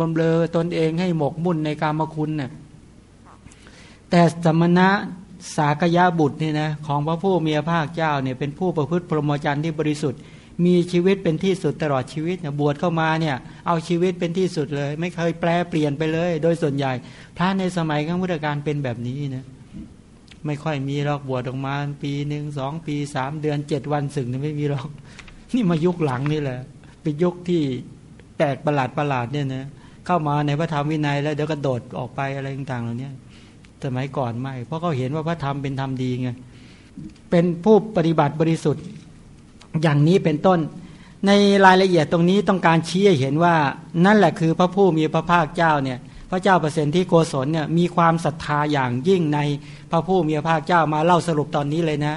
บำเรอตนเองให้หมกมุ่นในการมคุณเน่ยแต่สมณะสากยะบุตรนี่นะของพระผู้มีพระภาคเจ้าเนี่ยเป็นผู้ประพฤติพรหมจรรย์ที่บริสุทธิ์ มีชีวิตเป็นที่สุดตลอดชีวิตเนี่ยบวชเข้ามาเนี่ยเอาชีวิตเป็นที่สุดเลย ไม่เคยแปลเปลี่ยนไปเลย โดยส่วนใหญ่ พระในสมัยครั้งพุทธกาลเป็นแบบนี้นะไม่ค่อยมีหรอกบวชออกมาปีหนึ่งสองปีสามเดือนเจ็ดวันสึกนี่ไม่มีหรอก นี่มายุคหลังนี่แหละเป็นยุคที่แปลกประหลาดประหลาดเนี่ยนะ เข้ามาในพระธรรมวินัย แล้วเดี๋ยวก็โดดออกไปอะไรต่างๆเหล่านี้สมัยก่อนไม่ เพราะเขาเห็นว่าพระธรรมเป็นธรรมดีไงเป็นผู้ปฏิบัติบริสุทธิ์อย่างนี้เป็นต้น ในรายละเอียดตรงนี้ต้องการชี้ให้เห็นว่า นั่นแหละคือพระผู้มีพระภาคเจ้าเนี่ยพระเจ้าเปอร์เซนที่โกศลเนี่ยมีความศรัทธาอย่างยิ่งในพระผู้มีพระภาคเจ้ามาเล่าสรุปตอนนี้เลยนะ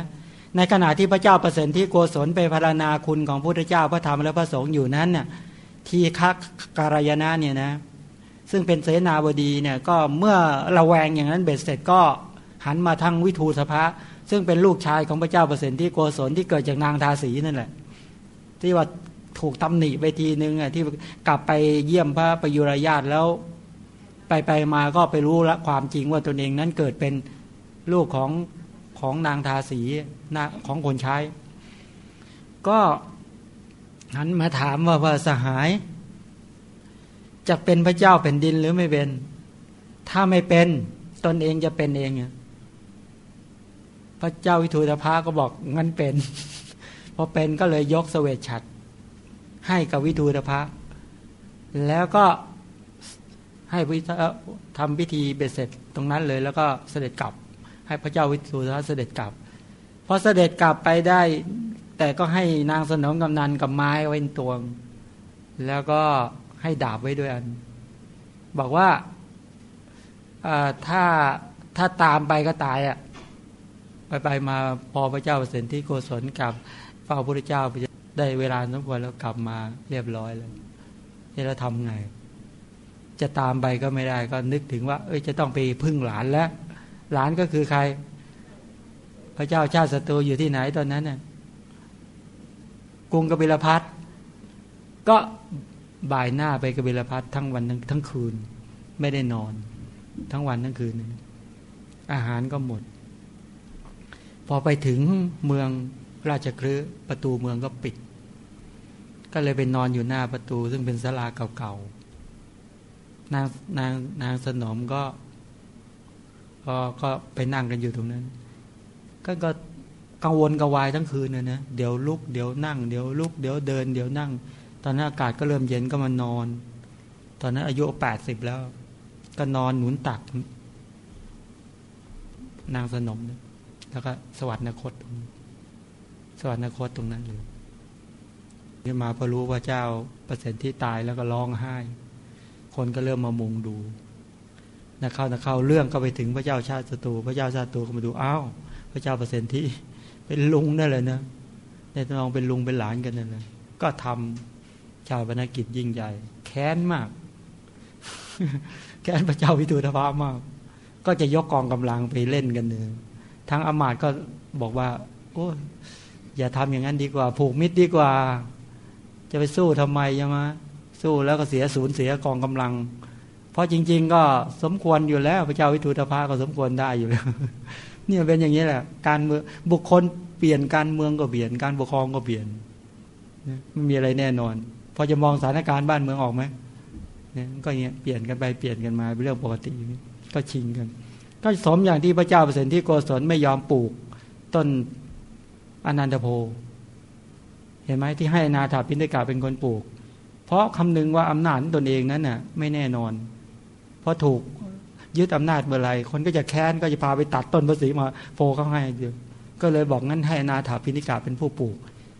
ในขณะที่พระเจ้าเปอร์เซนที่โกศลไปพารณาคุณของพระพุทธเจ้าพระธรรมและพระสงฆ์อยู่นั้นเนี่ย ที่คักการยนะเนี่ยนะซึ่งเป็นเสนาบดีเนี่ยก็เมื่อระแวงอย่างนั้นเบ็ดเสร็จก็หันมาทั้งวิทูสภะซึ่งเป็นลูกชายของพระเจ้าเปอร์เซนที่โกศลที่เกิดจากนางทาสีนั่นแหละ ที่ว่าถูกตำหนิไปทีนึงอะที่กลับไปเยี่ยมพระประยุรญาตแล้ว ไปไปมาก็ไปรู้ละความจริงว่าตนเองนั้นเกิดเป็นลูกของของนางทาสีนาของคนใช้ ก็ หันมาถามว่าว่าสหายจะเป็นพระเจ้าแผ่นดินหรือไม่เป็น ถ้าไม่เป็นตนเองจะเป็นเองพระเจ้าวิทูตภาก็บอกงั้นเป็น พอเป็นก็เลยยกสเสวตฉัดให้กับวิทูตภาแล้วก็ให้พิทำพิธีเบ็ดเสร็จตรงนั้นเลย แล้วก็เสด็จกลับ ให้พระเจ้าวิทูตภาเสด็จกลับพอเสด็จกลับไปได้ แต่ก็ให้นางสนมกำนันกับไม้ไว้ตัวแล้วก็ให้ดาบไว้ด้วยอัน บอกว่าถ้าถ้าตามไปก็ตายอะ ไปไปมาพอพระเจ้าเสด็จที่โกศลกับเฝ้าพระพุทธเจ้าได้เวลาสมควรแล้วกลับมาเรียบร้อยเลยนี่เราทำไง จะตามไปก็ไม่ได้ก็นึกถึงว่า เอ้ยจะต้องไปพึ่งหลานแล้ว หลานก็คือใคร พระเจ้าชาติศัตรูอยู่ที่ไหนตอนนั้นน่ะ กรุงกบิลพัทก็บ่ายหน้าไปกบิลพัททั้งวันทั้งทั้งคืน ไม่ได้นอน ทั้งวันทั้งคืน อาหารก็หมด พอไปถึงเมืองราชคลือประตูเมืองก็ปิด ก็เลยไปนอนอยู่หน้าประตู ซึ่งเป็นศาลาเก่าๆนางนางนางสนมก็ก็ก็ไปนั่งกันอยู่ตรงนั้น ก็ก็ กังวลกวายทั้งคืนนะนะเดี๋ยวลุกเดี๋ยวนั่งเดี๋ยวลุกเดี๋ยวเดินเดี๋ยวนั่ง ตอนนั้นอากาศก็เริ่มเย็นก็มานอน ตอนนั้นอายุแปดสิบแล้ว ก็นอนหนุนตัก นางสนมแล้วก็สวัสดนคต สวัสดนคตตรงนั้นเลยนี่มาพอรู้ว่าเจ้าประสิทธิตายแล้วก็ร้องไห้ คนก็เริ่มมามุงดูนะเข้านะเข้าเรื่องก็ไปถึงพระเจ้าชาติศัตรูพระเจ้าชาติศัตรูก็มาดูอ้าวพระเจ้าประสิทธิ เป็นลุงนั่นเลยนะในตองเป็นลุงเป็นหลานกันนั่นเลยก็ทำชาวบรรณกิจยิ่งใหญ่ แค้นมาก แค้นพระเจ้าวิทูธภามาก ก็จะยกกองกำลังไปเล่นกันเลยทั้งอมาตก็บอกว่า โอ้อย่าทำอย่างนั้นดีกว่า ผูกมิตรดีกว่า จะไปสู้ทำไมใช่ไหมสู้แล้วก็เสียศูนย์เสียกองกำลัง เพราะจริง ๆ ก็สมควรอยู่แล้ว พระเจ้าวิทูธภาก็สมควรได้อยู่แล้ว เนี่ยเป็นอย่างนี้แหละ การเมืองบุคคลเปลี่ยนการเมืองก็เปลี่ยน การปกครองก็เปลี่ยนไม่มีอะไรแน่นอน พอจะมองสถานการณ์บ้านเมืองออกไหมเนี่ยก็เงี้ยเปลี่ยนกันไปเปลี่ยนกันมาเป็นเรื่องปกติก็ชิงกัน ก็สมอย่างที่พระเจ้าเปรตที่โกศลไม่ยอมปลูก ต้นอนันตโพเห็นไหมที่ให้นาถาพินิกาเป็นคนปลูก เพราะคำนึงว่าอำนาจตนเองนั้นน่ะ ไม่แน่นอน เพราะถูก ยึดอำนาจเมื่อไรคนก็จะแค้นก็จะพาไปตัดต้นภาษีมาโพเขาให้เยอะก็เลยบอกงั้นให้นาถาพินิกาเป็นผู้ปลูก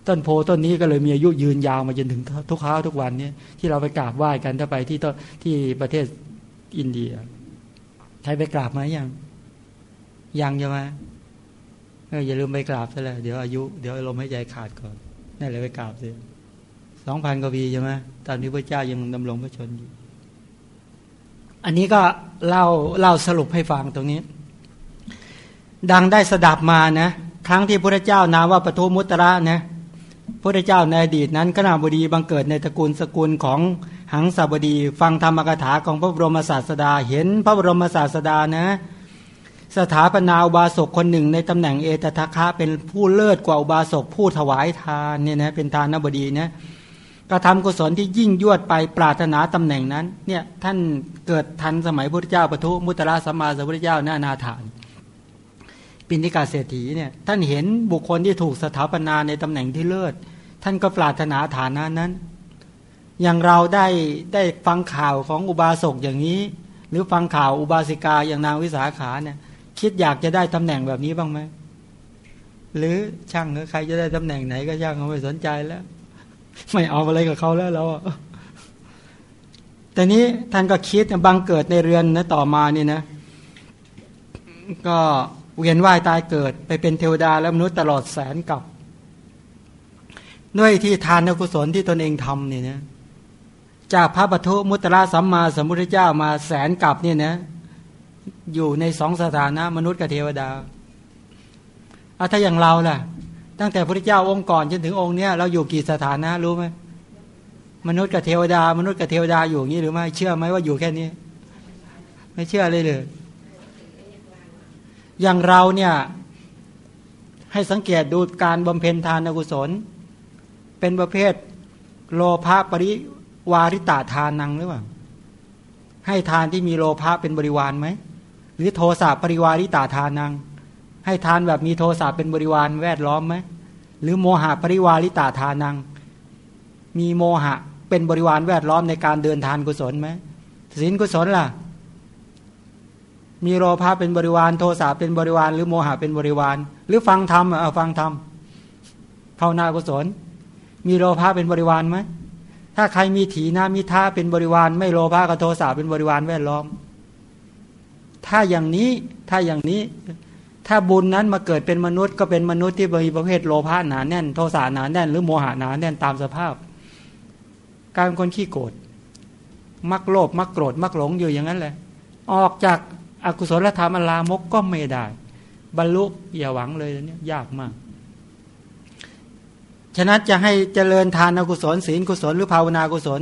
ต้นโพต้นนี้ก็เลยมีอายุยืนยาวมาจนถึงทุกเช้าทุกวันนี้ที่เราไปกราบไหว้กันถ้าไปที่ต้นที่ประเทศอินเดียใครไปกราบไหมยังยังใช่ไหมอย่าลืมไปกราบซะแล้วเดี๋ยวอายุเดี๋ยวลมหายใจขาดก่อนนั่นเลยไปกราบสิสองพันกว่าปีใช่ไหมตอนนี้พระเจ้ายังดำรงพระชนอยู่ อันนี้ก็เล่าเล่าสรุปให้ฟังตรงนี้ ดังได้สดับมานะครั้งที่พระเจ้านามว่าปทุมุตระนะพระเจ้าในอดีตนั้นขณะบดีบังเกิดในตระกูลสกุลของหังสาบดี ฟังธรรมกถาของพระบรมศาสดา เห็นพระบรมศาสดานะ สถาปนาอุบาสกคนหนึ่งในตำแหน่งเอตทะคะเป็นผู้เลิศกว่าอุบาสกผู้ถวายทานเนี่ยนะเป็นทานบดีนะ กระทำกุศลที่ยิ่งยวดไปปรารถนาตำแหน่งนั้นเนี่ยท่านเกิดทันสมัยพระเจ้าปทุมุตระสัมมาสัมพุทธเจ้าหน้านาฐานปินิกาเศรษฐีเนี่ยท่านเห็นบุคคลที่ถูกสถาปนาในตำแหน่งที่เลิศ ท่านก็ปรารถนาฐานะนั้น อย่างเราได้ได้ฟังข่าวของอุบาสกอย่างนี้ หรือฟังข่าวอุบาสิกาอย่างนางวิสาขาเนี่ยคิดอยากจะได้ตำแหน่งแบบนี้บ้างไหมหรือช่างหรือใครจะได้ตำแหน่งไหนก็ช่างเขาไม่สนใจแล้ว ไม่เอาอะไรกับเขาแล้วเราแต่นี้ท่านก็คิดบังเกิดในเรือนนะต่อมานี่นะ ก็เวียนว่ายตายเกิด ไปเป็นเทวดาและมนุษย์ตลอดแสนกับ ด้วยที่ทานกุศลที่ตนเองทำเนี่ยนะจากพระปทุมุตระสัมมาสัมพุทธเจ้ามาแสนกับเนี่ยนะ อยู่ในสองสถานะมนุษย์กับเทวดาอาถ้าอย่างเราล่ะ ตั้งแต่พระเจ้าองค์ก่อนจนถึงองค์เนี้ยเราอยู่กี่สถานะรู้ไหมมนุษย์กับเทวดา มนุษย์กับเทวดาอยู่อย่างนี้หรือไม่เชื่อไหมว่าอยู่แค่นี้ ไม่เชื่อเลยเลยอย่างเราเนี่ย ให้สังเกตดูการบำเพ็ญทานกุศล เป็นประเภทโลภะปริวาริตาทานนังหรือเปล่าให้ทานที่มีโลภะเป็นบริวารไหมหรือโทสะปริวาริตาทานนัง ให้ทานแบบมีโทสะเป็นบริวารแวดล้อมไหมหรือโมหะปริวาริตาทานัง มีโมหะเป็นบริวารแวดล้อมในการเดินทานกุศลไหมศีลกุศลล่ะ มีโลภะเป็นบริวารโทสะเป็นบริวาร หรือโมหะเป็นบริวาร หรือฟังธรรมเอาฟังธรรมภาวนากุศล มีโลภะเป็นบริวารไหมถ้าใครมีถีนามีท่าเป็นบริวาร ไม่โลภะกับโทสะเป็นบริวารแวดล้อม ถ้าอย่างนี้ถ้าอย่างนี้ ถ้าบุญนั้นมาเกิดเป็นมนุษย์ก็เป็นมนุษย์ที่มีประเภทโลภะหนาแน่นโทสะหนาแน่น หรือโมหะหนาแน่นตามสภาพ การเป็นคนขี้โกรธมักโลภมักโกรธมักหลงอยู่อย่างนั้นแหละ ออกจากอากุศลธรรมอลามกก็ไม่ได้ บรรลุอย่าหวังเลยเนี่ยยากมากฉะนั้นจะให้เจริญทานกุศลศีลกุศลหรือภาวนากุศล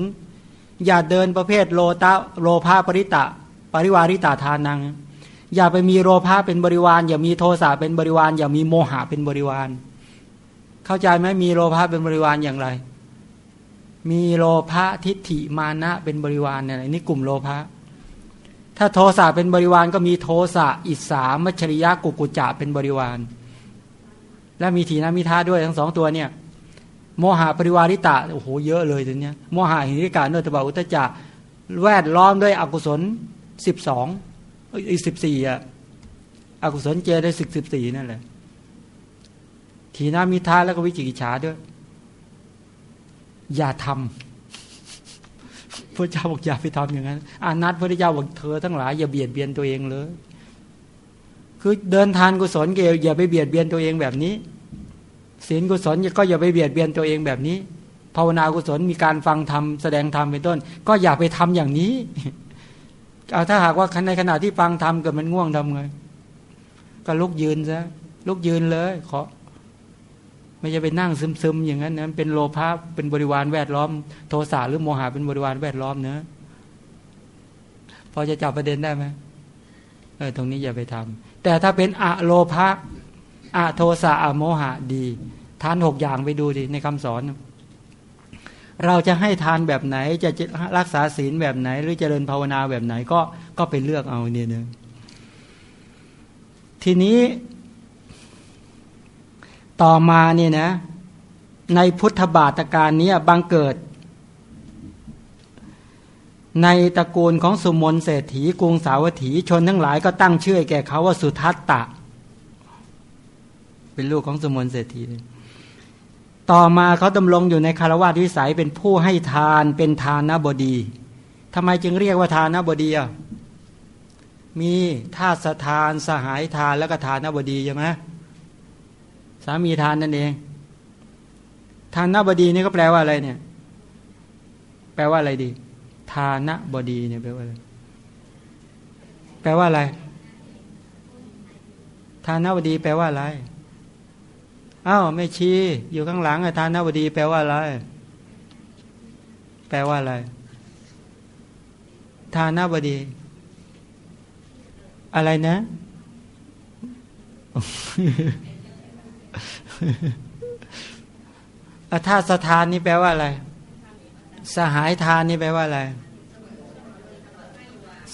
อย่าเดินประเภทโลตะโลภะปริตะ ปริวาริตาทานัง อย่าไปมีโลภะเป็นบริวาร อย่ามีโทสะเป็นบริวาร อย่ามีโมหะเป็นบริวาร เข้าใจไหมมีโลภะเป็นบริวารอย่างไร มีโลภะทิฏฐิมานะเป็นบริวารเนี่ยนี่กลุ่มโลภะถ้าโทสะเป็นบริวารก็มีโทสะอิสามัชริยะกุกุจะเป็นบริวาร และมีถีนามิทาด้วยทั้งสองตัวเนี่ย โมหะปริวาริตะโอ้โหเยอะเลยตัวเนี้ยโมหะหิริกาโนตบะอุตจะแวดล้อมด้วยอกุศลสิบสอง อีสิบสี่อะอกุศลเจได้สิบสิบสี่นั่นแหละ ทีนามิทาแล้วก็วิจิกิจฉาด้วย อย่าทำพระเจ้าบอกอย่าไปทำอย่างนั้นอานัตพระเจ้าบอกเธอทั้งหลายอย่าเบียดเบียนตัวเองเลยคือเดินทานกุศลเกลอย่าไปเบียดเบียนตัวเองแบบนี้ศีลกุศลก็อย่าไปเบียดเบียนตัวเองแบบนี้ภาวนากุศลมีการฟังธรรมแสดงธรรมเป็นต้น ก็อย่าไปทำอย่างนี้ เอาถ้าหากว่าในขณะที่ฟังทำเกิดมันง่วงทำไง ก็ลุกยืนซะลุกยืนเลยขอไม่จะไปนั่งซึมๆอย่างนั้นนะเป็นโลภะเป็นบริวารแวดล้อม โทสะหรือโมหะเป็นบริวารแวดล้อมเนะพอจะจับประเด็นได้ไหมเออตรงนี้อย่าไปทำแต่ถ้าเป็นอะโลภะอะโทสะอะโมหะดีทานหกอย่างไปดูดิในคำสอน เราจะให้ทานแบบไหนจะรักษาศีลแบบไหน หรือจเจริญภาวนาแบบไหนก็ก็ไปเลือกเอาเนี่ยนึงทีนี้ต่อมาเนี่ยนะ ในพุทธบาทการนี้บังเกิด ในตระกูลของสุมนเศรษฐีกรุงสาวัตถีชนทั้งหลายก็ตั้งชื่อแก่เขาว่าสุทัตตะ เป็นลูกของสุมนเศรษฐีเลย ต่อมาเขาดำรงอยู่ในคารวะวิสัยเป็นผู้ให้ทานเป็นทานบดีทำไมจึงเรียกว่าทานบดีอะมีท่าสทานสหายทานแล้วก็ทานบดีใช่ไหมสามีทานนั่นเอง ทานบดีนี่ก็แปลว่าอะไรเนี่ย แปลว่าอะไรดี ทานบดีเนี่ยแปลว่าอะไรแปลว่าอะไร ทานบดีแปลว่าอะไร อ้าวไม่ชีอยู่ข้างหลังอาทานนวดี แปลว่าอะไร แปลว่าอะไร ทานาบดี อะไรนะถ้าสถานนี่แปลว่าอะไร สหายทานนี่แปลว่าอะไร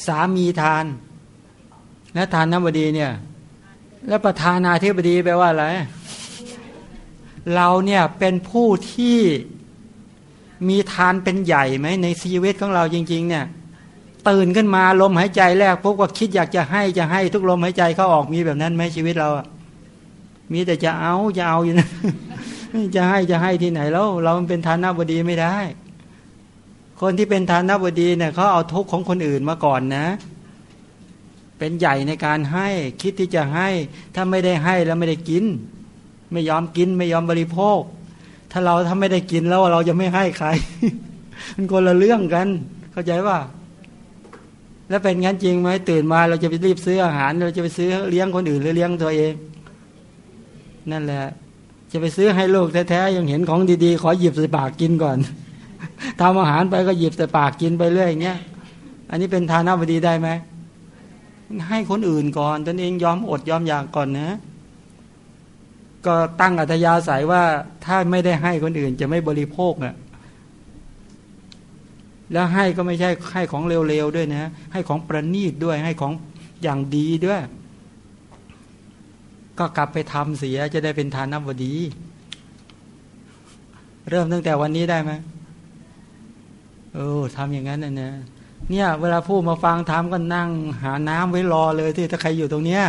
สามีทาน และทานน้ำบดีเนี่ย แล้วประธานาธิบดีแปลว่าอะไร เราเนี่ยเป็นผู้ที่มีทานเป็นใหญ่ไหมในชีวิตของเราจริง ๆ เนี่ยตื่นขึ้นมาลมหายใจแรกพบว่าคิดอยากจะให้จะให้ทุกลมหายใจเขาออกมีแบบนั้นไหมชีวิตเราอะมีแต่จะเอาจะเอาอยู่นะจะให้จะให้ที่ไหนแล้วเราเป็นทานาบดีไม่ได้ คนที่เป็นทานาบดีเนี่ยเขาเอาทุกข์ของคนอื่นมาก่อนนะ เป็นใหญ่ในการให้คิดที่จะให้ ถ้าไม่ได้ให้แล้วไม่ได้กิน ไม่ยอมกินไม่ยอมบริโภค ถ้าเราถ้าไม่ได้กินแล้วเราจะไม่ให้ใคร มันคนละเรื่องกัน เข้าใจว่า แล้วเป็นงั้นจริงไหมตื่นมาเราจะไปรีบซื้ออาหาร เราจะไปซื้อเลี้ยงคนอื่นหรือเลี้ยงตัวเอง นั่นแหละ จะไปซื้อให้ลูกแท้ๆยังเห็นของดีๆ ขอหยิบใส่ปากกินก่อนทำอาหารไปก็หยิบใส่ปากกินไปเรื่อยอย่างเงี้ย อันนี้เป็นทานาบดีได้ไหมให้คนอื่นก่อนตนเองยอมอดยอมอยากก่อนนะ ก็ตั้งอัธยาศัยว่าถ้าไม่ได้ให้คนอื่นจะไม่บริโภคอะแล้วให้ก็ไม่ใช่ให้ของเร็วๆด้วยนะ ให้ของประณีตด้วย ให้ของอย่างดีด้วย ก็กลับไปทำเสียจะได้เป็นทานบดี เริ่มตั้งแต่วันนี้ได้ไหมโอ้ทำอย่างนั้นนะเนี่ยเนี่ย เวลาพูดมาฟังทำก็นั่งหาน้ำไว้รอเลยที่ถ้าใครอยู่ตรงเนี้ย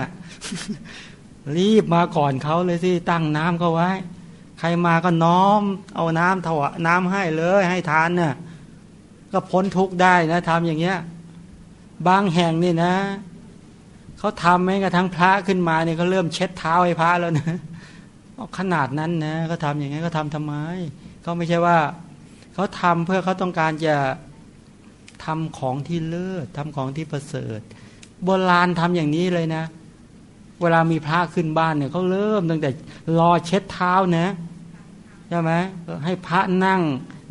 รีบมาก่อนเขาเลยที่ตั้งน้ำเขาไว้ ใครมาก็น้อม เอาน้ำถวะน้ำให้เลยให้ทานเนะ่ยก็พ้นทุกข์ได้นะทำอย่างเงี้ย บางแห่งนี่นะเขาทำแม้กระทั่งพระขึ้นมาเนี่ยเขาเริ่มเช็ดเท้าให้พระแล้วนะขนาดนั้นนะเขาทำอย่างนี้เขาทำทำไมเขาไม่ใช่ว่าเขาทำเพื่อเขาต้องการจะทำของที่เลิศทำของที่ประเสริฐ โบราณทำอย่างนี้เลยนะ เวลามีพระขึ้นบ้านเนี่ยเขาเริ่มตั้งแต่รอเช็ดเท้านะใช่ไหมให้พระนั่ง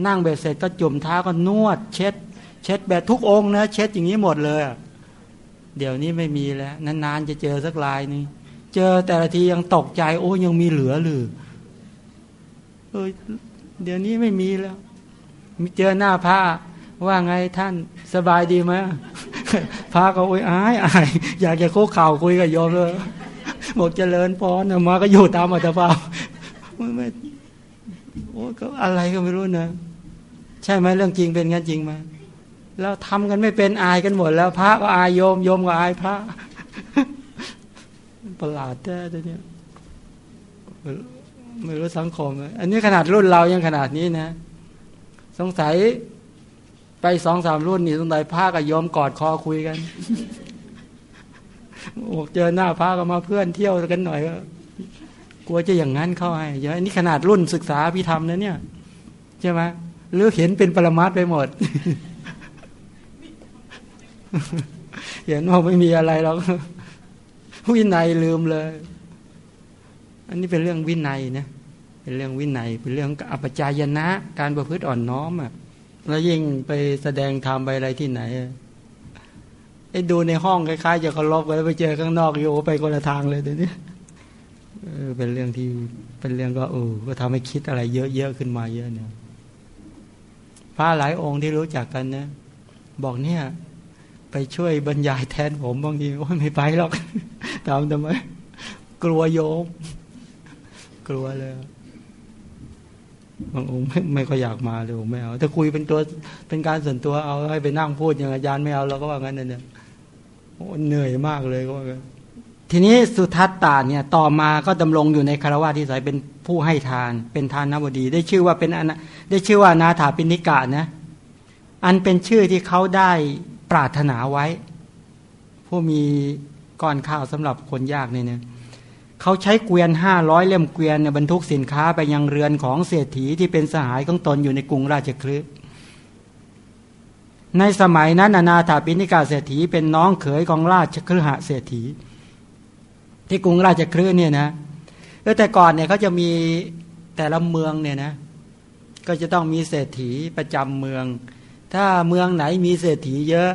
นั่งเบ็ดเสร็จก็จุ่มเท้าก็นวด เช็ด เช็ดแบบทุกองนะเช็ดอย่างนี้หมดเลย เดี๋ยวนี้ไม่มีแล้ว นานๆจะเจอสักลายนึงเจอแต่ละทียังตกใจโอ้ยังมีเหลือหรือเออเดี๋ยวนี้ไม่มีแล้ว มีเจอหน้าพระว่าไงท่านสบายดีไหม พระก็โอ้ยอายอายอยากจะโค้ข่าวคุยกับโยมเลยบอกเจริญพรมาก็อยู่ตามอัตภาพไม่โอ้ก็อะไรก็ไม่รู้นะใช่ไหมเรื่องจริงเป็นงั้นจริงไหมแล้วทำกันไม่เป็นอายกันหมด แล้วพระก็อายโยมโยมก็อายพระประหลาดแท้ตัวเนี้ยไม่รู้สังคม อันนี้ขนาดรุ่นเรายังขนาดนี้นะ สงสัย ไปสองสามรุ่นนี่สงสัยพระกับโยมกอดคอคุยกันโอ้เจอหน้าพระก็มาเพื่อนเที่ยวกันหน่อยก็กลัวจะอย่างนั้นเข้าให้เยอะอันนี้ขนาดรุ่นศึกษาพิธรรมนะเนี่ยใช่ไหมหรือเห็นเป็นปรมัตไปหมด เห็นว่าไม่มีอะไรหรอกวินัยลืมเลย อันนี้เป็นเรื่องวินัยนะเป็นเรื่องวินัย เป็นเรื่องอปจายนะ การประพฤติอ่อนน้อมอะ แล้วยิ่งไปแสดงธรรมไปอะไรที่ไหนไอ้ดูในห้องคล้ายๆจะเคารพไปแล้วไปเจอข้างนอกโยไปคนละทางเลยเดี๋ยวนี้เป็นเรื่องที่เป็นเรื่องก็เออก็ทำให้คิดอะไร เยอะๆขึ้นมาเยอะเนี่ยพระหลายองค์ที่รู้จักกันนะบอกเนี่ย ไปช่วยบรรยายแทนผมบางทีโอ้ไม่ไปหรอกตามทำไมกลัวโยม กลัวเลย บางองค์ไม่ไม่ก็อยากมาเลยผมไม่เอาถ้าคุยเป็นตัวเป็นการส่วนตัวเอาให้ไปนั่งพูดอย่างอาจารย์ไม่เอาเราก็ว่างั้นเนี่ยโอ้เหนื่อยมากเลยก็ว่างั้นทีนี้สุทัศตาเนี่ยต่อมาก็ดำรงอยู่ในคารวะที่สายเป็นผู้ให้ทาน เป็นทานนบดี ได้ชื่อว่าเป็นได้ชื่อว่านาถาปินิกะนะอันเป็นชื่อที่เขาได้ปรารถนาไว้ ผู้มีก้อนข้าวสำหรับคนยากเนี่ยเนี่ย เขาใช้เกวียนห้าร้อยเล่มเกวียนเนี่ยบรรทุกสินค้าไปยังเรือนของเศรษฐีที่เป็นสหายของตนอยู่ในกรุงราชคลึในสมัยนั้นอนาถาปิณิกาเศรษฐีเป็นน้องเขยของราชคฤหเศรษฐี ที่กรุงราชคลึเนี่ยนะแต่ก่อนเนี่ยเขาจะมีแต่ละเมืองเนี่ยนะ ก็จะต้องมีเศรษฐีประจำเมือง ถ้าเมืองไหนมีเศรษฐีเยอะ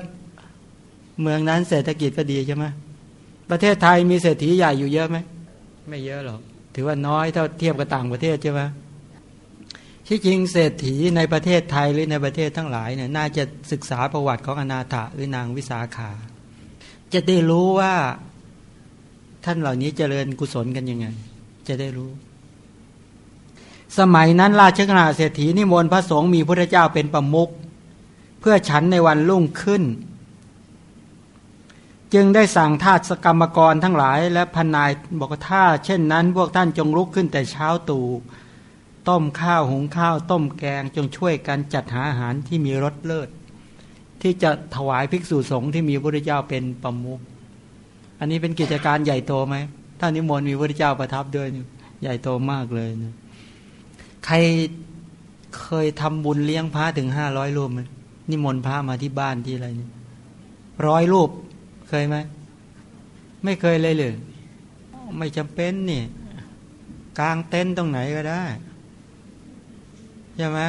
เมืองนั้นเศรษฐกิจก็ดีใช่ไหมประเทศไทยมีเศรษฐีใหญ่อยู่เยอะไหม ไม่เยอะหรอก ถือว่าน้อยเท่าเทียบกับต่างประเทศใช่ไหมที่จริงเศรษฐีในประเทศไทยหรือในประเทศทั้งหลายเนี่ยน่าจะศึกษาประวัติของอนาถาหรือนางวิสาขา จะได้รู้ว่าท่านเหล่านี้เจริญกุศลกันยังไง จะได้รู้ สมัยนั้นราชกนาเศรษฐีนิมนต์พระสงฆ์มีพระเจ้าเป็นประมุขเพื่อฉันในวันรุ่งขึ้น จึงได้สั่งทาสกรรมกรทั้งหลาย และพนายบอกว่าถ้าเช่นนั้น พวกท่านจงลุกขึ้นแต่เช้าตู่ต้มข้าวหุงข้าวต้มแกงจงช่วยกันจัดหาอาหารที่มีรสเลิศ ที่จะถวายภิกษุสงฆ์ที่มีพระเจ้าเป็นประมุขอันนี้เป็นกิจการใหญ่โตไหมท่านนิมนต์มีพระเจ้าประทับด้วยใหญ่โตมากเลยนะใครเคยทำบุญเลี้ยงพระถึงห้าร้อยรูปไหมนิมนต์พระมาที่บ้านที่อะไรนี่ร้อยรูป เคยไหมไม่เคยเลยเลยไม่จำเป็นนี่กลางเต็นท์ตรงไหนก็ได้ใช่ไหม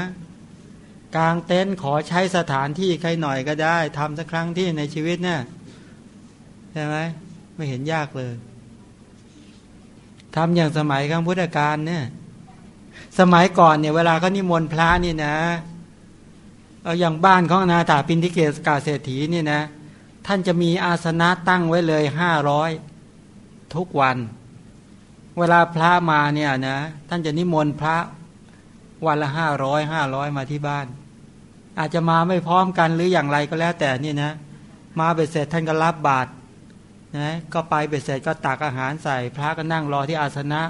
กลางเต็นท์ขอใช้สถานที่ใครหน่อยก็ได้ทำสักครั้งที่ในชีวิตเนี่ยใช่ไหมไม่เห็นยากเลยทำอย่างสมัยครั้งพุทธกาลเนี่ย สมัยก่อนเนี่ย เวลาเขานิมนต์พระนี่นะเอาอย่างบ้านของนาถาปินทิเกสกาเศรษฐีนี่นะ ท่านจะมีอาสนะตั้งไว้เลยห้าร้อยทุกวัน เวลาพระมาเนี่ยนะ ท่านจะนิมนต์พระวันละห้าร้อยห้าร้อยมาที่บ้าน อาจจะมาไม่พร้อมกันหรืออย่างไรก็แล้วแต่นี่นะ มาเบ็ดเสร็จท่านก็รับบาตรนะก็ไปเบ็ดเสร็จก็ตักอาหารใส่ พระก็นั่งรอที่อาสนะ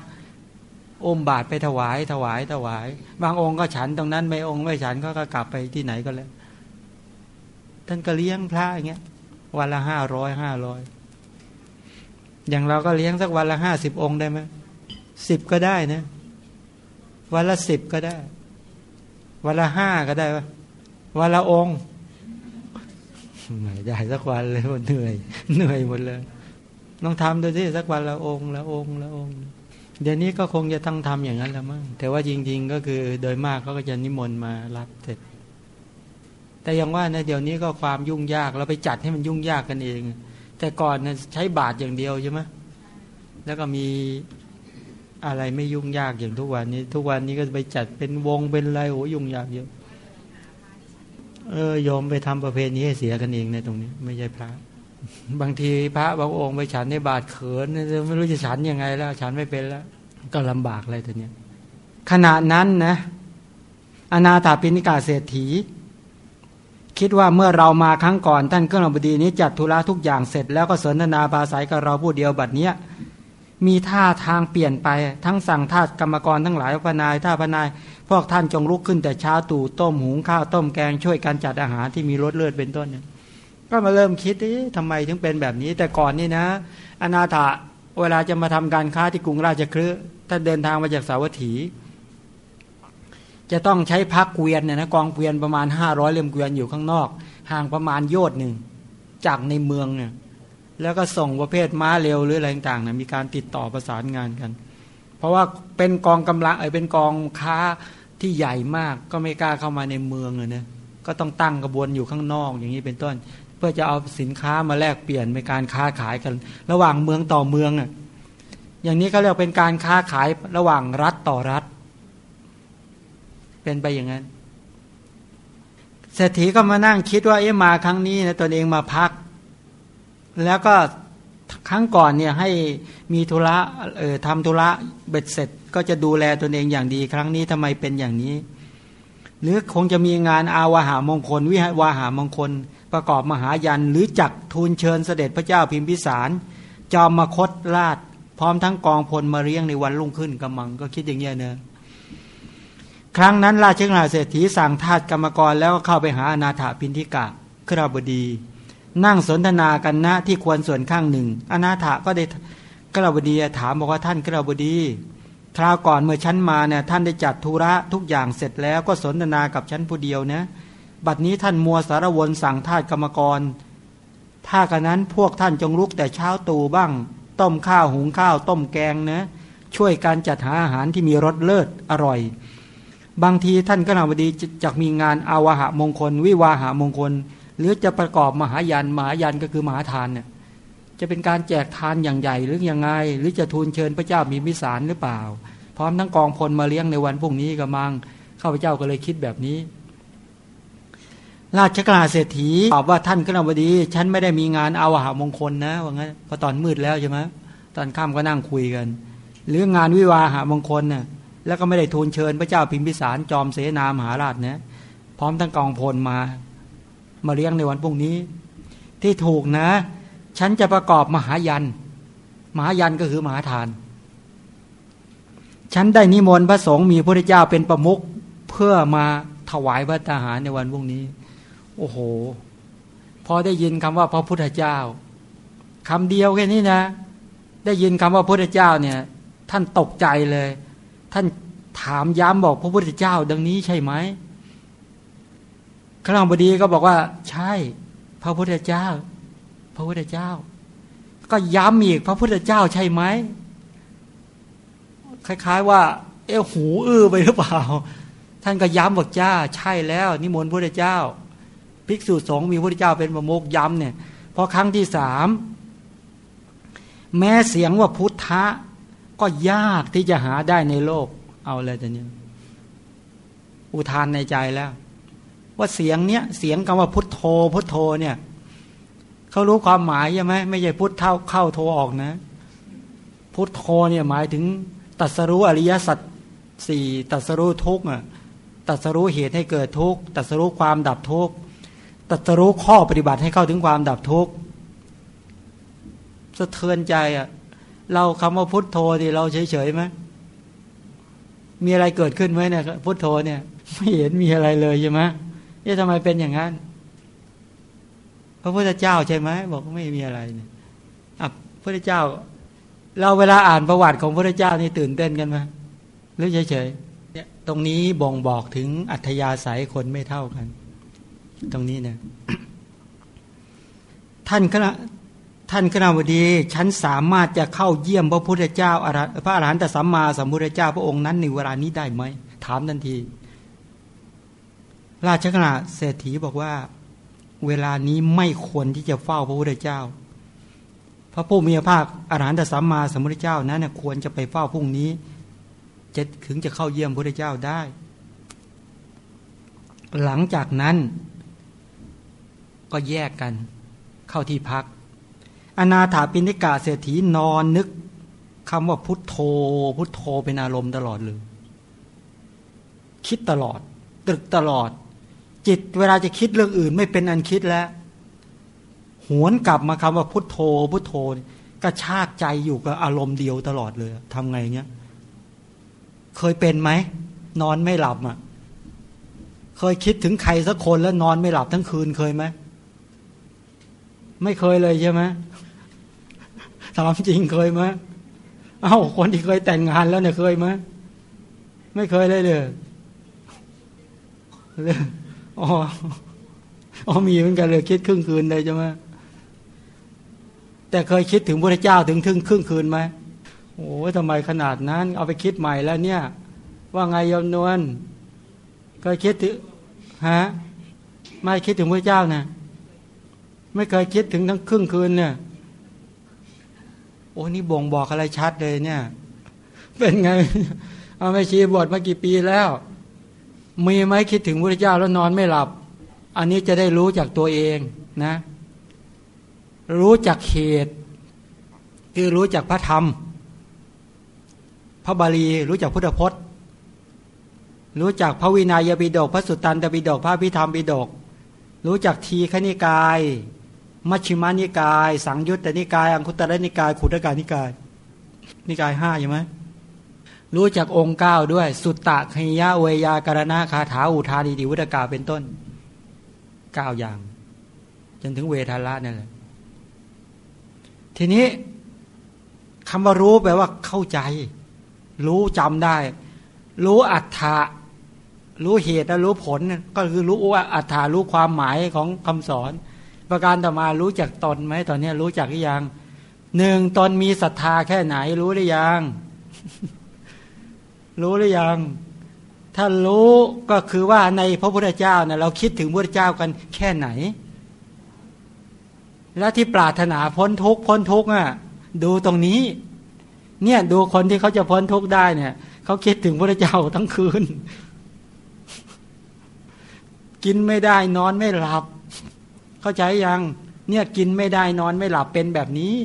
อมบาตรไปถวายถวายถวาย บางองค์ก็ฉันตรงนั้นไม่องค์ไม่ฉันก็กลับไปที่ไหนก็แล้ว ท่านก็เลี้ยงพระอย่างเงี้ย วันละห้าร้อยห้าร้อยอย่างเราก็เลี้ยงสักวันละห้าสิบองค์ได้ไหมสิบก็ได้นะวันละสิบก็ได้ วันละห้าก็ได้ปะวันละองค์ไม่ได้สักวันเลยเหนื่อย เหนื่อยหมดเลยต้องทำดูสิสักวันละองค์ละองค์ละองค์เดี๋ยวนี้ก็คงจะต้องทำอย่างนั้นแล้วมั้งแต่ว่าจริง ๆ ก็คือโดยมากเขาก็จะนิมนต์มารับเสร็จ แต่ยังว่านะเดี๋ยวนี้ก็ความยุ่งยากเราไปจัดให้มันยุ่งยากกันเอง แต่ก่อนนะใช้บาทอย่างเดียวใช่ไหมแล้วก็มีอะไรไม่ยุ่งยากอย่างทุกวันนี้ ทุกวันนี้ก็ไปจัดเป็นวงเป็นอะไรโอ้ยุ่งยากเยอะเออยอมไปทำประเพณีให้เสียกันเองในตรงนี้ ไม่ใช่พระ บางทีพระบางองค์ไปฉันในบาทเขินไม่รู้จะฉันยังไงแล้ว ฉันไม่เป็นแล้ว ก็ลำบากอะไรตัวเนี้ยขณะนั้นนะอนาถาปิณิกาเศรษฐี คิดว่าเมื่อเรามาครั้งก่อนท่านเครื่องบดีนี้จัดธุระทุกอย่างเสร็จแล้วก็สนทนาปาศัยกับเราผู้เดียวบัดเนี้ยมีท่าทางเปลี่ยนไป ทั้งสั่งทาสกรรมกรทั้งหลายพนายท่าพนาย พวกท่านจงลุกขึ้นแต่เช้าตู่ต้มหุงข้าวต้มแกงช่วยกันจัดอาหารที่มีรสเลือดเป็นต้นเนี่ยก็มาเริ่มคิดทำไมถึงเป็นแบบนี้แต่ก่อนนี่นะ อนาถาเวลาจะมาทำการค้าที่กรุงราชคฤห์ถ้านเดินทางมาจากสาวัตถี จะต้องใช้พักเกวียนเนี่ยนะกองเกวียนประมาณห้าร้อยเล่มเกวียนอยู่ข้างนอก ห่างประมาณโยชน์หนึ่งจากในเมืองเนี่ยแล้วก็ส่งประเภทม้าเร็วหรืออะไรต่างๆนะมีการติดต่อประสานงานกัน เพราะว่าเป็นกองกำลังเออเป็นกองค้าที่ใหญ่มากก็ไม่กล้าเข้ามาในเมืองเลยนะก็ต้องตั้งกระบวนอยู่ข้างนอกอย่างนี้เป็นต้น เพื่อจะเอาสินค้ามาแลกเปลี่ยนเป็นการค้าขายกัน ระหว่างเมืองต่อเมืองอะอย่างนี้เขาเรียกเป็นการค้าขายระหว่างรัฐต่อรัฐ เป็นไปอย่างนั้นเศรษฐีก็มานั่งคิดว่าเอ๊ะมาครั้งนี้นะตนเองมาพัก แล้วก็ครั้งก่อนเนี่ยให้มีธุระเอ่อทำธุระเบ็ดเสร็จ ก็จะดูแลตนเองอย่างดี ครั้งนี้ทำไมเป็นอย่างนี้ หรือคงจะมีงานอาวาหามงคล วิหวาหามงคล ประกอบมหายันหรือจักทูลเชิญเสด็จพระเจ้าพิมพิสารจอมมคตราช พร้อมทั้งกองพลมาเรียงในวันรุ่งขึ้นกำมังก็คิดอย่างเงี้ยเนอะ ครั้งนั้นราชกนาเศรษฐีสั่งทาสกรรมกรแล้วก็เข้าไปหาอนาถาพินทิกะคราบดี นั่งสนทนากันนะที่ควรส่วนข้างหนึ่ง อนาถาก็ได้กระบดีถามบอกว่าท่านกระบดีคราวก่อนเมื่อชั้นมาเนี่ยท่านได้จัดธุระทุกอย่างเสร็จแล้วก็สนทนากับชั้นผู้เดียวนะ บัดนี้ท่านมัวสารวนสั่งทาสกรรมกร ถ้ากันนั้นพวกท่านจงลุกแต่เช้าตู่บ้าง ต้มข้าวหุงข้าวต้มแกงนะ ช่วยการจัดหาอาหารที่มีรสเลิศอร่อย บางทีท่านก็นาวดีจะมีงานอาวหะมงคล วิวาหะมงคล หรือจะประกอบมหายันมหายันก็คือมหาทานเนี่ยจะเป็นการแจกทานอย่างใหญ่หรือยังไง หรือจะทูลเชิญพระเจ้ามีมิสารหรือเปล่า พร้อมทั้งกองพลมาเลี้ยงในวันพรุ่งนี้ก็มังข้าพเจ้าก็เลยคิดแบบนี้ ราชกาเศรษฐีตอบว่าท่านขณบดี ฉันไม่ได้มีงานอาอาหามงคลนะว่างั้นพอตอนมืดแล้วใช่ไหมตอนค่ำก็นั่งคุยกัน หรืองานวิวาหามงคลน่ะ แล้วก็ไม่ได้ทูลเชิญพระเจ้าพิมพิสารจอมเสนามหาราชนะ พร้อมทั้งกองพลมา มาเลี้ยงในวันพรุ่งนี้ ที่ถูกนะ ฉันจะประกอบมหายัน มหายันก็คือมหาทาน ฉันได้นิมนต์พระสงฆ์มีพระเจ้าเป็นประมุขเพื่อมาถวายพระทหารในวันพรุ่งนี้ โอ้โห พอได้ยินคำว่าพระพุทธเจ้าคำเดียวแค่นี้นะ ได้ยินคำว่าพระพุทธเจ้าเนี่ย ท่านตกใจเลย ท่านถามย้ำบอกพระพุทธเจ้า ดังนี้ใช่ไหมข้างบดีก็บอกว่า ใช่ พระพุทธเจ้า พระพุทธเจ้า ก็ย้ำอีกพระพุทธเจ้าใช่ไหมคล้าย ๆ ว่า เออหูอื้อไปหรือเปล่า ท่านก็ย้ำบอกจ้า ใช่แล้ว นิมนต์พระพุทธเจ้า ภิกษุสงฆ์มีพระพุทธเจ้าเป็นประมุขย้ำเนี่ยพอครั้งที่สามแม้เสียงว่าพุทธะ ก็ยากที่จะหาได้ในโลกเอาเลยแต่เนี้ยอุทานในใจแล้ว ว่าเสียงเนี้ยเสียงคำว่าพุทโธ พุทโธเนี่ยเขารู้ความหมายใช่ไหมไม่ใช่พุทเท่าเข้าโทออกนะ พุทโธเนี่ยหมายถึงตัสรู้อริยสัจสี่ตัสรู้ทุกข์อะตัสรู้เหตุให้เกิดทุกข์ตัสรู้ความดับทุกข์ตัสรู้ข้อปฏิบัติให้เข้าถึงความดับทุกข์สะเทือนใจอะ เราคำว่าพุทโธดิเราเฉยๆไหมมีอะไรเกิดขึ้นไหมเนี่ยพุทโธเนี่ย ไม่เห็นมีอะไรเลยใช่ไหมเอ๊ะทำไมเป็นอย่างนั้น พระพุทธเจ้าใช่ไหมบอกไม่มีอะไรเนี่ยอะพระเจ้า เราเวลาอ่านประวัติของพระเจ้านี่ตื่นเต้นกันไหมหรือเฉยๆเนี่ยตรงนี้บ่งบอกถึงอัธยาศัยคนไม่เท่ากัน ตรงนี้เนี่ยท่านคณะ ท่านคณะบดีฉันสามารถจะเข้าเยี่ยมพระพุทธเจ้าพระอรหันตสัมมาสัมพุทธเจ้าพระองค์นั้นในเวลานี้ได้ไหมถามทันที ราชกณะเศรษฐีบอกว่า เวลานี้ไม่ควรที่จะเฝ้าพระพุทธเจ้า พระผู้มีพระภาคอรหันตสัมมาสัมพุทธเจ้านั้นควรจะไปเฝ้าพรุ่งนี้จะถึงจะเข้าเยี่ยมพระพุทธเจ้าได้ หลังจากนั้นก็แยกกันเข้าที่พัก อนาถาปิณิกาเศรษฐีนอนนึกคำว่าพุทโธ พุทโธเป็นอารมณ์ตลอดเลยคิดตลอด ตรึกตลอด จิตเวลาจะคิดเรื่องอื่น ไม่เป็นอันคิดแล้ว หวนกลับมาคำว่าพุทโธ พุทโธกระชากใจอยู่กับอารมณ์เดียวตลอดเลยทำไงเงี้ย เคยเป็นไหม นอนไม่หลับอะ เคยคิดถึงใครสักคนแล้วนอนไม่หลับทั้งคืนเคยไหมไม่เคยเลยใช่ไหม ถามจริงเคยไหมเอ้าคนที่เคยแต่งงานแล้วเนี่ยเคยไหมไม่เคยเลยเลยอ๋ออ๋อมีเหมือนกันเลยคิดครึ่งคืนเลยใช่ไหมแต่เคยคิดถึงพระเจ้าถึงถึงครึ่งคืนไหมโอ้ทำไมขนาดนั้น เอาไปคิดใหม่แล้วเนี่ย ว่าไงยมนวลเคยคิดถึงฮะไม่คิดถึงพระเจ้านะไม่เคยคิดถึงทั้งครึ่งคืนเนี่ย อ้นี่บ่งบอกอะไรชัดเลยเนี่ย เป็นไง เอาไม่ชีบวชมากี่ปีแล้ว มีไหมคิดถึงพระเจ้าแล้วนอนไม่หลับ อันนี้จะได้รู้จากตัวเองนะ รู้จักเหตุคือรู้จักพระธรรม พระบาลีรู้จักพุทธพจน์ รู้จักพระวินัยปิฎกพระสุตตันตปิฎกพระพิธรรมปิฎกรู้จักทีขณิกาย มัชฌิมานิกาย สังยุตตนิกาย อังคุตระนิกาย ขุทกานิกาย นิกายห้าใช่ไหมรู้จักองค์เก้าด้วย สุตตะขยะเวยาการณาคาถาอุทานีดิวุตกาเป็นต้นเก้าอย่าง จนถึงเวทาระนั่นแหละทีนี้คำว่ารู้แปลว่าเข้าใจ รู้จำได้ รู้อัฏฐะรู้เหตุและรู้ผล ก็คือรู้ว่าอัฏฐารู้ความหมายของคำสอน ประการต่อมารู้จักตนไหมตอนนี้รู้จักหรือยังหนึ่งตนมีศรัทธาแค่ไหน รู้หรือยัง รู้หรือยัง ถ้ารู้ก็คือว่าในพระพุทธเจ้าเนะ่ยเราคิดถึงพระพุทธเจ้ากันแค่ไหน แล้วที่ปรารถนาพ้นทุกพ้นทุกข์อะ ดูตรงนี้ เนี่ยดูคนที่เขาจะพ้นทุกได้เนี่ยเขาคิดถึงพระเจ้าทั้งคืน กินไม่ได้นอนไม่หลับ เข้าใจยังเนี่ยกินไม่ได้นอนไม่หลับเป็นแบบนี้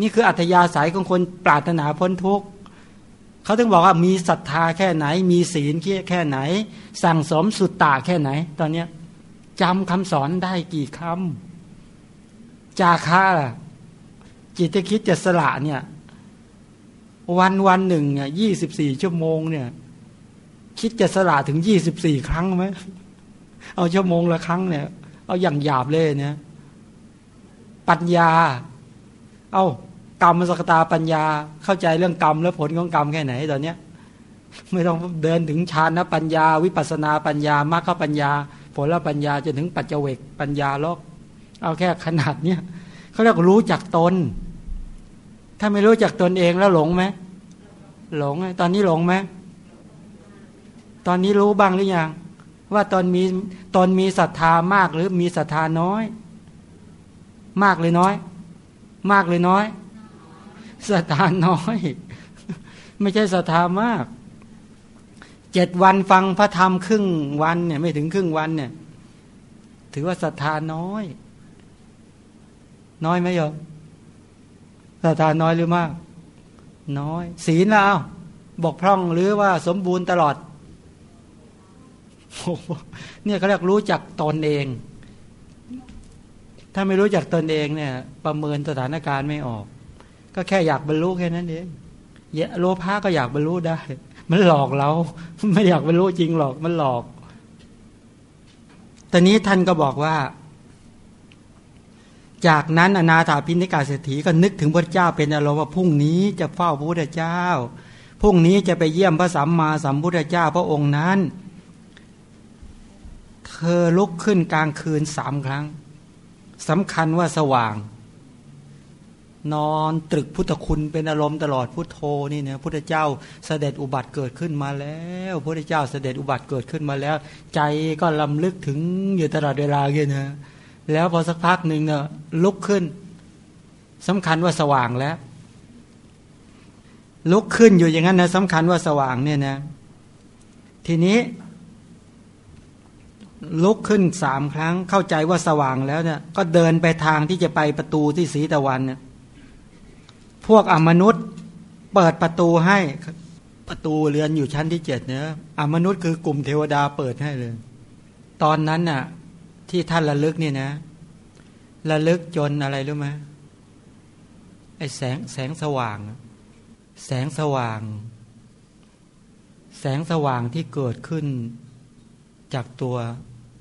นี่คืออัธยาศัยของคนปรารถนาพ้นทุกข์เขาถึงบอกว่ามีศรัทธาแค่ไหน มีศีลแค่ไหน สั่งสมสุตตาแค่ไหน ตอนเนี้ยจำคำสอนได้กี่คำจาค่าจิตคิดจะสละเนี่ย วันวันหนึ่งเนี่ยยี่สิบสี่ชั่วโมงเนี่ย คิดจะสละถึงยี่สิบสี่ครั้งไหมเอาชั่วโมงละครั้งเนี่ย เอาอย่างหยาบเลยเนี่ยปัญญา เอากรรมสกตาปัญญา เข้าใจเรื่องกรรมและผลของกรรมแค่ไหนตอนเนี้ยไม่ต้องเดินถึงฌานนะปัญญา วิปัสนาปัญญามรรคปัญญา ผลปัญญาจนถึงปัจเจเวกปัญญาลอกเอาแค่ขนาดเนี้ยเขาเรียกรู้จักตน ถ้าไม่รู้จักตนเองแล้วหลงไหมหลง ตอนนี้หลงไหมตอนนี้รู้บ้างหรือยัง ว่าตอนมีตอนมีศรัทธามากหรือมีศรัทธาน้อย มากเลยน้อย มากเลยน้อยศรัทธาน้อย ไม่ใช่ศรัทธามากเจ็ดวันฟังพระธรรมครึ่งวันเนี่ย ไม่ถึงครึ่งวันเนี่ย ถือว่าศรัทธาน้อย น้อยไหมโยมศรัทธาน้อยหรือมาก น้อย ศีลแล้วบอกพร่องหรือว่าสมบูรณ์ตลอด เนี่ยเขาเรียกรู้จักตนเอง ถ้าไม่รู้จักตนเองเนี่ย ประเมินสถานการณ์ไม่ออก ก็แค่อยากบรรลุแค่นั้นเองเยโลภะก็อยากบรรลุได้ มันหลอกเรา ไม่อยากบรรลุจริงหรอก มันหลอก ตอนนี้ท่านก็บอกว่า จากนั้นอนาถาพินิกาเศรษฐีก็นึกถึงพระเจ้าเป็นอารมณ์ว่าพรุ่งนี้จะเฝ้าพระพุทธเจ้า พรุ่งนี้จะไปเยี่ยมพระสัมมาสัมพุทธเจ้าพระองค์นั้น เธอลุกขึ้นกลางคืนสามครั้งสำคัญว่าสว่าง นอนตรึกพุทธคุณเป็นอารมณ์ตลอดพุทโธนี่เนี่ยพุทธเจ้าเสด็จอุบัติเกิดขึ้นมาแล้วพุทธเจ้าเสด็จอุบัติเกิดขึ้นมาแล้ว ใจก็ลำลึกถึงอยู่ตลอดเวลาเงี้ยนะแล้วพอสักพักหนึ่งเนี่ยลุกขึ้นสำคัญว่าสว่างแล้ว ลุกขึ้นอยู่อย่างนั้นนะสำคัญว่าสว่างเนี่ยนะ ทีนี้ ลุกขึ้นสามครั้ง เข้าใจว่าสว่างแล้วเนี่ย ก็เดินไปทางที่จะไปประตูที่สีตะวันเนี่ย พวกอมนุษย์เปิดประตูให้ประตูเรือนอยู่ชั้นที่เจ็ดเนี่ยอมนุษย์คือกลุ่มเทวดาเปิดให้เลย ตอนนั้นน่ะ ที่ท่านระลึกเนี่ยนะระลึกจนอะไรรู้ไหมไอ้แสงแสงสว่าง แสงสว่าง แสงสว่างที่เกิดขึ้นจากตัว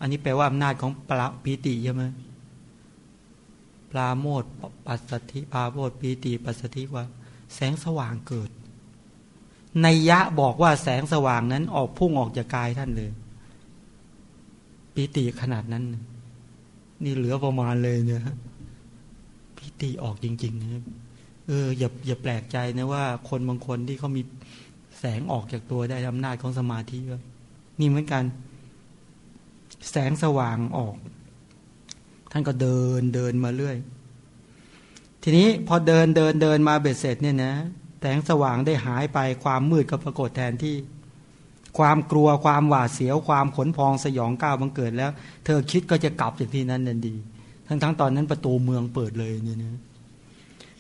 อันนี้แปลว่าอำนาจของปราปีติใช่ไหมปลาโมดปัสสธิปาโมดปีติปัสสธิว่า แสงสว่างเกิดในยะบอกว่าแสงสว่างนั้นออกพุ่งออกจากกายท่านเลยปีติขนาดนั้น นี่เหลือประมาณเลยเนี่ยปีติออกจริง ๆ นะเอออย่าอย่าแปลกใจนะว่า คนบางคนที่เขามีแสงออกจากตัวได้อำนาจของสมาธินี่เหมือนกัน แสงสว่างออก ท่านก็เดินเดินมาเรื่อย ทีนี้พอเดินเดินเดินมาเบ็ดเสร็จเนี่ยนะแสงสว่างได้หายไปความมืดก็ปรากฏแทนที่ ความกลัวความหวาดเสียวความขนพองสยองก้าวบังเกิดแล้ว เธอคิดก็จะกลับจากที่นั้นนันดี ทั้งทั้งตอนนั้นประตูเมืองเปิดเลยเนี่ยนะ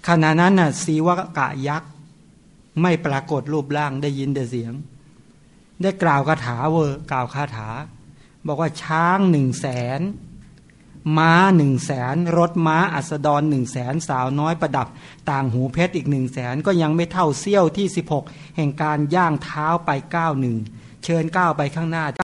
ขณะนั้นน่ะสีวกะยักษ์ไม่ปรากฏรูปร่างได้ยินแต่เสียง ได้กล่าวคาถาเวอร์กล่าวคาถา บอกว่าช้างหนึ่งแสนม้าหนึ่งแสนรถม้าอัสดรหนึ่งแสนสาวน้อยประดับ ต่างหูเพชรอีกหนึ่งแสนก็ยังไม่เท่าเซี่ยวที่สิบหกแห่งการย่างเท้าไปเก้าหนึ่งเชิญก้าวไปข้างหน้า